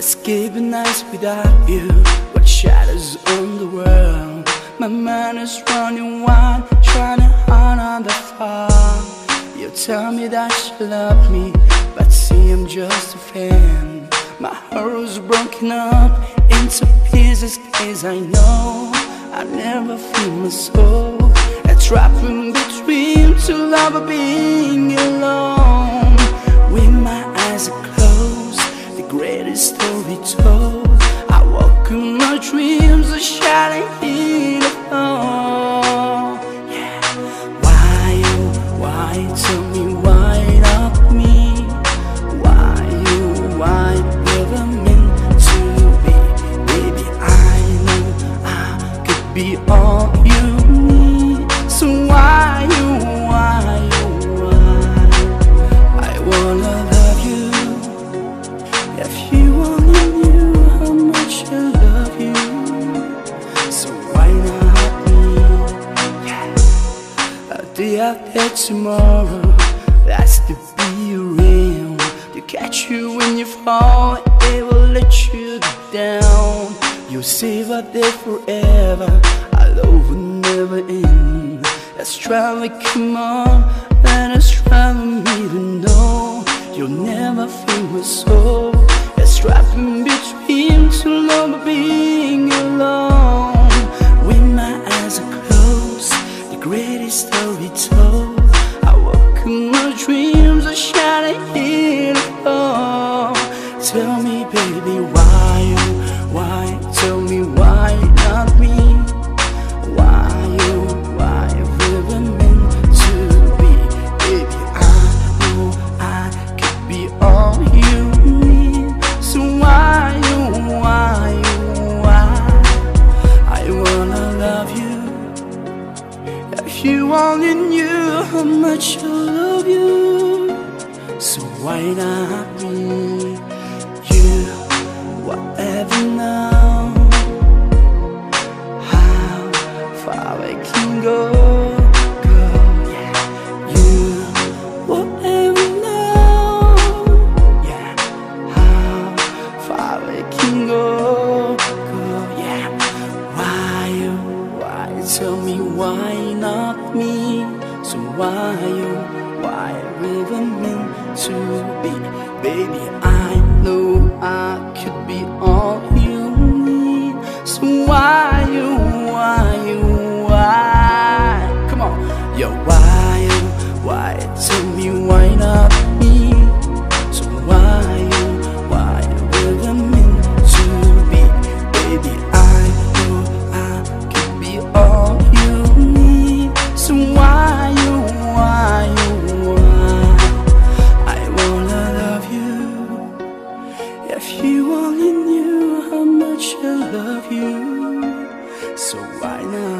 escape nights without you. What shadows on the world? My mind is running wild Trying to hide on the fire You tell me that you love me But see I'm just a fan. My heart was broken up into pieces Cause I know I never feel my soul. A trap in between two lovers being alone story told I woke in my dreams are shining in the phone oh, Yeah. Why you, why, tell me why not me? Why you, why never meant to be? Baby I know I could be all you Yeah. there tomorrow. That's to be real. To catch you when you fall It will let you down. You'll save up there forever. Our love will never end. Let's try to come on Let us try to meet and know You'll never feel my soul. It's trapped in between story told I woke in my dreams are shining in fall Tell me baby why why Tell me why not me You only knew how much I love you. So why not me You, whatever now? How far I can go, tell me why not me? So why you, why never meant to be Baby, I you only knew how much I love you. So why not